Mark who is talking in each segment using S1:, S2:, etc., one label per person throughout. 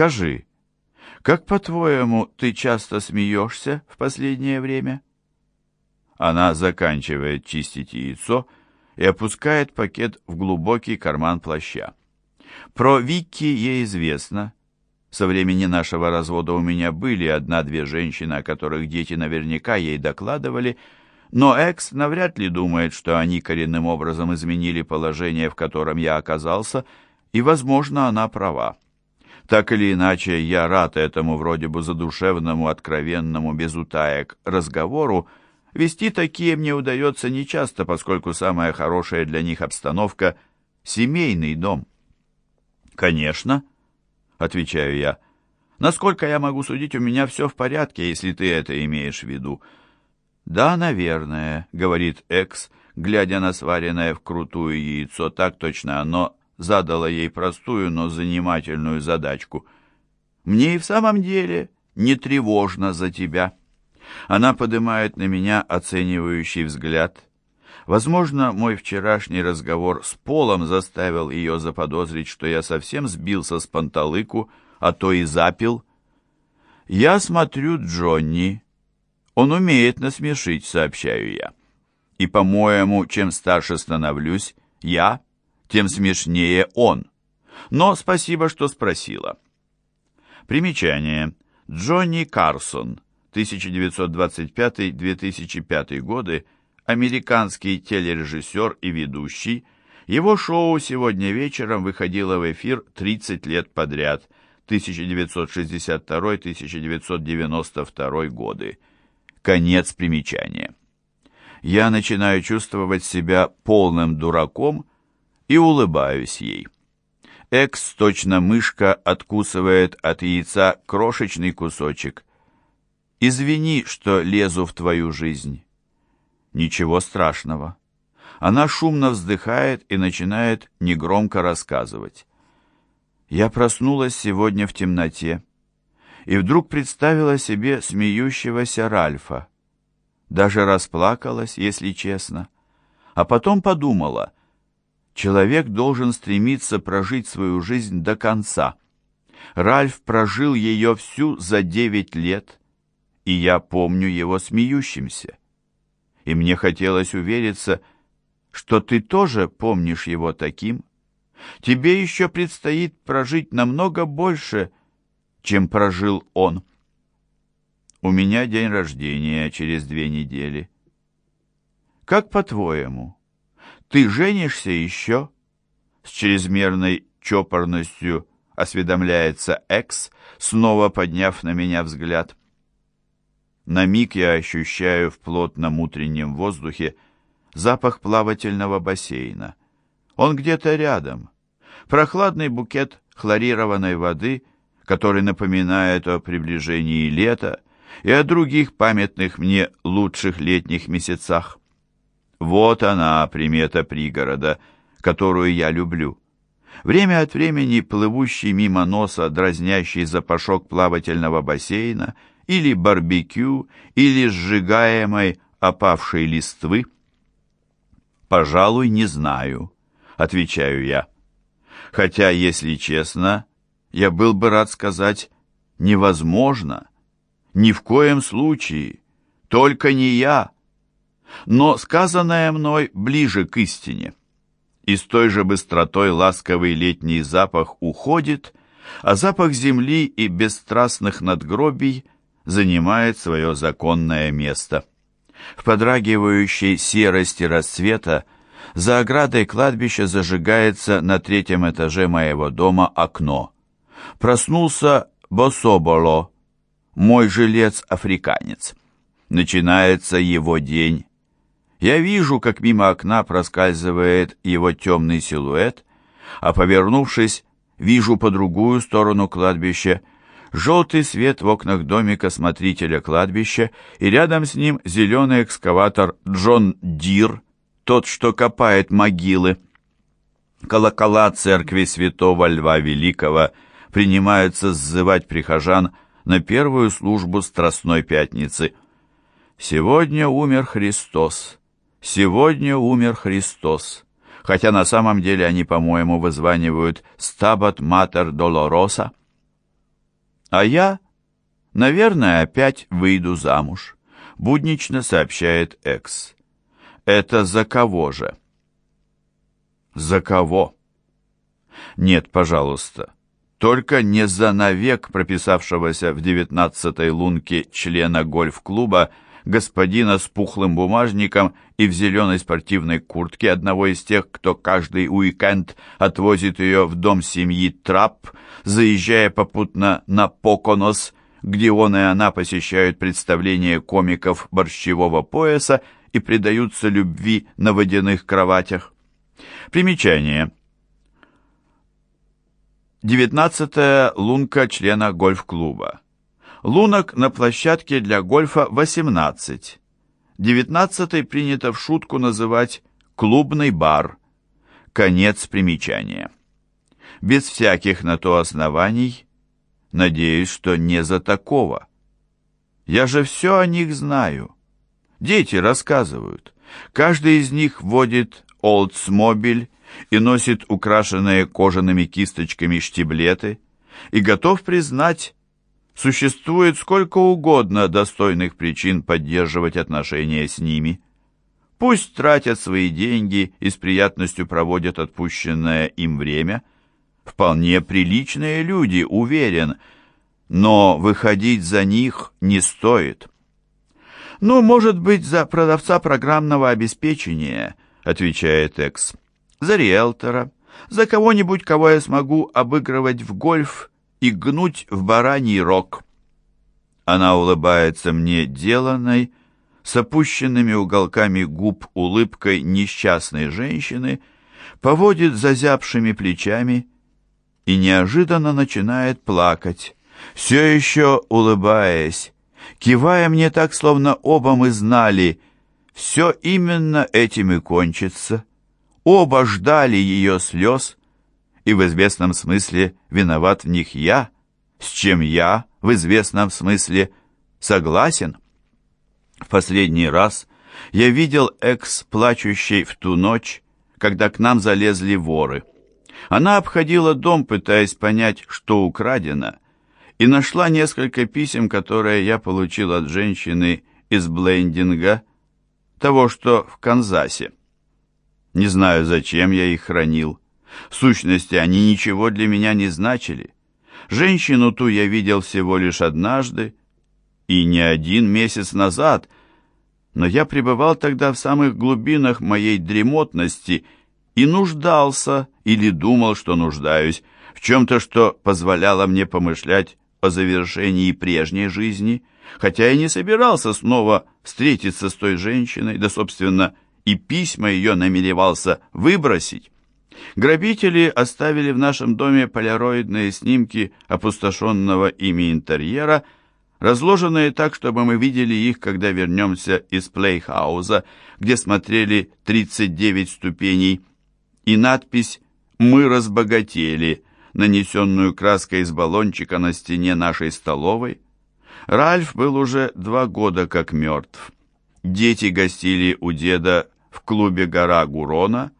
S1: Скажи, как, по-твоему, ты часто смеешься в последнее время?» Она заканчивает чистить яйцо и опускает пакет в глубокий карман плаща. Про Викки ей известно. Со времени нашего развода у меня были одна-две женщины, о которых дети наверняка ей докладывали, но Экс навряд ли думает, что они коренным образом изменили положение, в котором я оказался, и, возможно, она права. Так или иначе, я рад этому вроде бы задушевному, откровенному, без утаек разговору. Вести такие мне удается нечасто, поскольку самая хорошая для них обстановка — семейный дом. «Конечно», — отвечаю я. «Насколько я могу судить, у меня все в порядке, если ты это имеешь в виду». «Да, наверное», — говорит Экс, глядя на сваренное вкрутую яйцо, так точно оно задало ей простую, но занимательную задачку. «Мне и в самом деле не тревожно за тебя». Она поднимает на меня оценивающий взгляд. Возможно, мой вчерашний разговор с Полом заставил ее заподозрить, что я совсем сбился с панталыку, а то и запил. «Я смотрю Джонни. Он умеет насмешить», — сообщаю я. «И, по-моему, чем старше становлюсь, я, тем смешнее он. Но спасибо, что спросила». Примечание. Джонни Карсон, 1925-2005 годы, американский телережиссер и ведущий. Его шоу сегодня вечером выходило в эфир 30 лет подряд, 1962-1992 годы. Конец примечания. Я начинаю чувствовать себя полным дураком и улыбаюсь ей. Экс, точно мышка, откусывает от яйца крошечный кусочек. «Извини, что лезу в твою жизнь». Ничего страшного. Она шумно вздыхает и начинает негромко рассказывать. Я проснулась сегодня в темноте и вдруг представила себе смеющегося Ральфа. Даже расплакалась, если честно. А потом подумала, человек должен стремиться прожить свою жизнь до конца. Ральф прожил ее всю за девять лет, и я помню его смеющимся и мне хотелось увериться, что ты тоже помнишь его таким. Тебе еще предстоит прожить намного больше, чем прожил он. У меня день рождения через две недели. Как по-твоему, ты женишься еще? С чрезмерной чопорностью осведомляется Экс, снова подняв на меня взгляд. На миг я ощущаю в плотном утреннем воздухе запах плавательного бассейна. Он где-то рядом. Прохладный букет хлорированной воды, который напоминает о приближении лета и о других памятных мне лучших летних месяцах. Вот она, примета пригорода, которую я люблю. Время от времени плывущий мимо носа дразнящий запашок плавательного бассейна — или барбекю, или сжигаемой опавшей листвы? «Пожалуй, не знаю», — отвечаю я. Хотя, если честно, я был бы рад сказать «невозможно», «ни в коем случае», «только не я». Но сказанное мной ближе к истине. И с той же быстротой ласковый летний запах уходит, а запах земли и бесстрастных надгробий — занимает свое законное место. В подрагивающей серости рассвета за оградой кладбища зажигается на третьем этаже моего дома окно. Проснулся Бособоло, мой жилец-африканец. Начинается его день. Я вижу, как мимо окна проскальзывает его темный силуэт, а повернувшись, вижу по другую сторону кладбища желтый свет в окнах домика смотрителя кладбища, и рядом с ним зеленый экскаватор Джон Дир, тот, что копает могилы. Колокола церкви святого Льва Великого принимаются сзывать прихожан на первую службу Страстной Пятницы. «Сегодня умер Христос! Сегодня умер Христос!» Хотя на самом деле они, по-моему, вызванивают «Stabat Mater Dolorosa». А я, наверное, опять выйду замуж, буднично сообщает Экс. Это за кого же? За кого? Нет, пожалуйста. Только не за навек прописавшегося в девятнадцатой лунке члена гольф-клуба господина с пухлым бумажником и в зеленой спортивной куртке, одного из тех, кто каждый уикенд отвозит ее в дом семьи Трап, заезжая попутно на Поконос, где он и она посещают представления комиков борщевого пояса и предаются любви на водяных кроватях. Примечание. Девятнадцатая лунка члена гольф-клуба. Лунок на площадке для гольфа 18. Девятнадцатый принято в шутку называть «клубный бар». Конец примечания. Без всяких на то оснований, надеюсь, что не за такого. Я же все о них знаю. Дети рассказывают. Каждый из них водит Oldsmobile и носит украшенные кожаными кисточками штиблеты, и готов признать, существует сколько угодно достойных причин поддерживать отношения с ними. Пусть тратят свои деньги и с приятностью проводят отпущенное им время. Вполне приличные люди, уверен, но выходить за них не стоит. «Ну, может быть, за продавца программного обеспечения», — отвечает Экс за риэлтора, за кого-нибудь, кого я смогу обыгрывать в гольф и гнуть в бараний рог. Она улыбается мне деланной, с опущенными уголками губ улыбкой несчастной женщины, поводит зазябшими плечами и неожиданно начинает плакать, все еще улыбаясь, кивая мне так, словно оба мы знали, все именно этим и кончится. Оба ждали ее слез, и в известном смысле виноват в них я, с чем я в известном смысле согласен. В последний раз я видел экс, плачущей в ту ночь, когда к нам залезли воры. Она обходила дом, пытаясь понять, что украдено, и нашла несколько писем, которые я получил от женщины из блендинга, того, что в Канзасе. Не знаю, зачем я их хранил. В сущности, они ничего для меня не значили. Женщину ту я видел всего лишь однажды, и не один месяц назад, но я пребывал тогда в самых глубинах моей дремотности и нуждался или думал, что нуждаюсь, в чем-то, что позволяло мне помышлять о завершении прежней жизни, хотя я не собирался снова встретиться с той женщиной, да, собственно, и письма ее намеревался выбросить. Грабители оставили в нашем доме поляроидные снимки опустошенного ими интерьера, разложенные так, чтобы мы видели их, когда вернемся из плейхауза, где смотрели 39 ступеней, и надпись «Мы разбогатели», нанесенную краской из баллончика на стене нашей столовой. Ральф был уже два года как мертв. Дети гостили у деда в клубе «Гора Гурона»,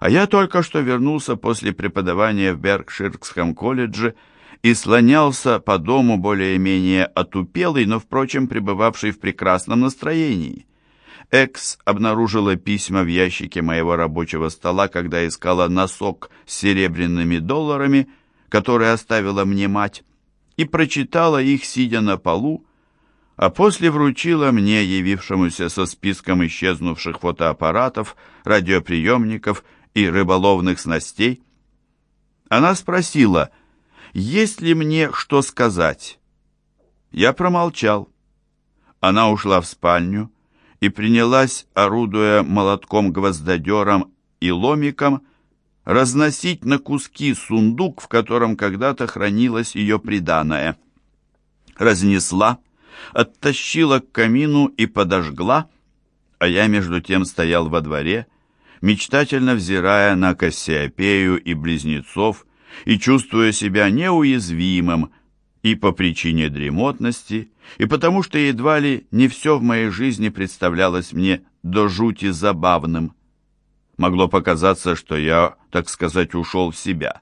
S1: а я только что вернулся после преподавания в Беркширском колледже и слонялся по дому более-менее отупелый, но, впрочем, пребывавший в прекрасном настроении. Экс обнаружила письма в ящике моего рабочего стола, когда искала носок с серебряными долларами, который оставила мне мать, и прочитала их, сидя на полу, а после вручила мне, явившемуся со списком исчезнувших фотоаппаратов, радиоприемников и рыболовных снастей. Она спросила, есть ли мне что сказать. Я промолчал. Она ушла в спальню и принялась, орудуя молотком-гвоздодером и ломиком, разносить на куски сундук, в котором когда-то хранилось ее приданое. Разнесла, оттащила к камину и подожгла, а я между тем стоял во дворе, мечтательно взирая на Кассиопею и близнецов и чувствуя себя неуязвимым и по причине дремотности, и потому что едва ли не все в моей жизни представлялось мне до жути забавным. Могло показаться, что я, так сказать, ушел в себя.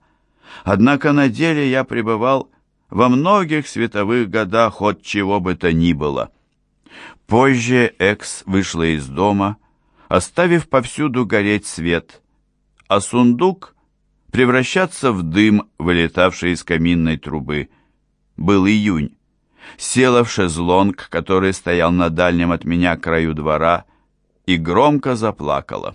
S1: Однако на деле я пребывал во многих световых годах от чего бы то ни было. Позже Экс вышла из дома, оставив повсюду гореть свет, а сундук превращаться в дым, вылетавший из каминной трубы. Был июнь. Села в шезлонг, который стоял на дальнем от меня краю двора, и громко заплакала.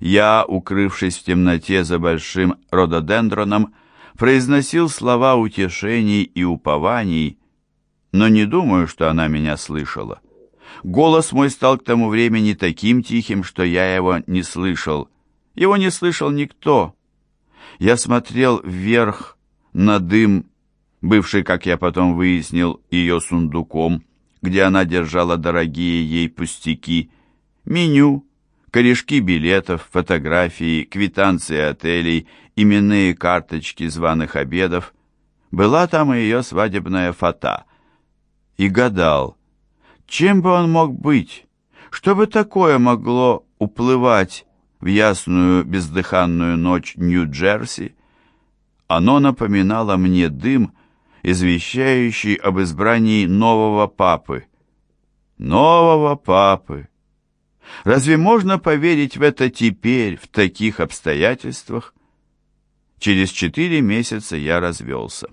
S1: Я, укрывшись в темноте за большим рододендроном, произносил слова утешений и упований, но не думаю, что она меня слышала. Голос мой стал к тому времени таким тихим, что я его не слышал. Его не слышал никто. Я смотрел вверх на дым, бывший, как я потом выяснил, ее сундуком, где она держала дорогие ей пустяки, меню, корешки билетов, фотографии, квитанции отелей, именные карточки званых обедов. Была там и ее свадебная фата. И гадал, чем бы он мог быть, что бы такое могло уплывать в ясную бездыханную ночь Нью-Джерси. Оно напоминало мне дым, извещающий об избрании нового папы. Нового папы! Разве можно поверить в это теперь, в таких обстоятельствах? Через четыре месяца я развелся.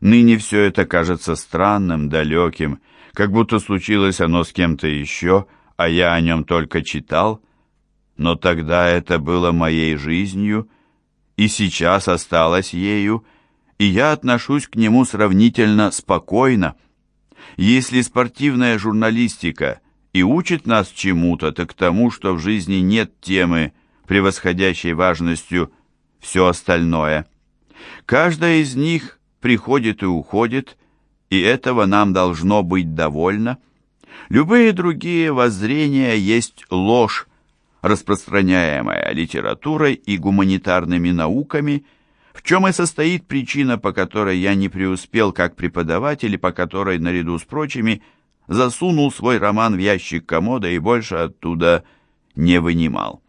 S1: Ныне все это кажется странным, далеким, как будто случилось оно с кем-то еще, а я о нем только читал. Но тогда это было моей жизнью, и сейчас осталось ею, и я отношусь к нему сравнительно спокойно. Если спортивная журналистика и учит нас чему-то, так тому, что в жизни нет темы, превосходящей важностью все остальное. Каждая из них приходит и уходит, и этого нам должно быть довольно. Любые другие воззрения есть ложь, распространяемая литературой и гуманитарными науками, в чем и состоит причина, по которой я не преуспел как преподаватель и по которой, наряду с прочими, засунул свой роман в ящик комода и больше оттуда не вынимал.